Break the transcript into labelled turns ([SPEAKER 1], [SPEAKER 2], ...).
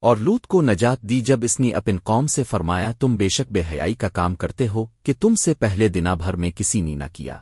[SPEAKER 1] اور لوت کو نجات دی جب اس نے اپن قوم سے فرمایا تم بے شک بے حیائی کا کام کرتے ہو کہ تم سے پہلے دنا بھر میں کسی نے نہ کیا۔